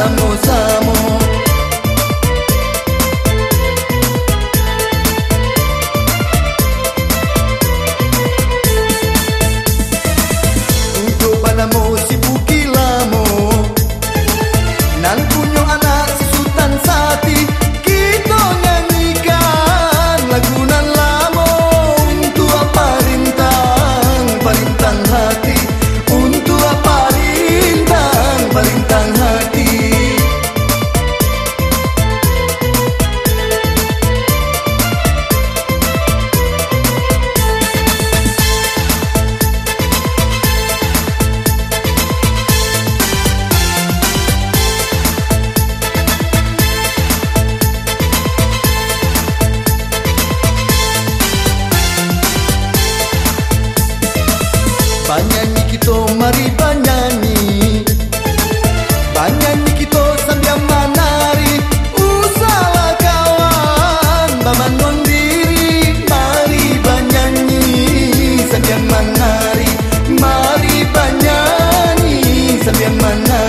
banyanyi Banyanyi kita mari banyanyi Banyanyi kita sambil menari Usahalah kawan Bamanon diri Mari banyanyi Sambil menari Mari banyanyi Sambil menari